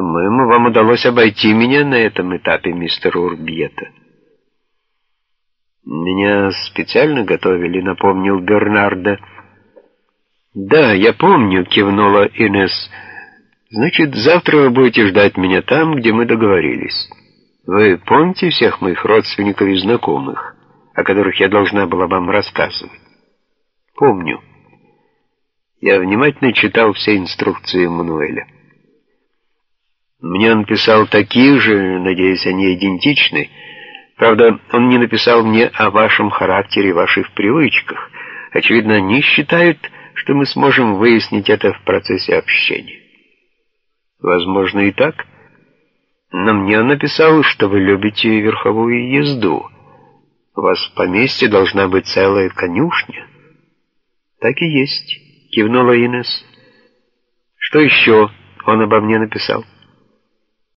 По-моему, вам удалось обойти меня на этом этапе, мистер Урбьета. Меня специально готовили, напомнил Бернардо. Да, я помню, кивнула Инес. Значит, завтра вы будете ждать меня там, где мы договорились. Вы помните всех моих родственников и знакомых, о которых я должна была вам рассказывать? Помню. Я внимательно читал все инструкции Мануэля. Мне он писал такие же, надеюсь, они идентичны. Правда, он не написал мне о вашем характере ваших привычках. Очевидно, они считают, что мы сможем выяснить это в процессе общения. Возможно и так. Но мне он написал, что вы любите верховую езду. У вас в поместье должна быть целая конюшня. Так и есть, кивнула Инес. Что еще он обо мне написал?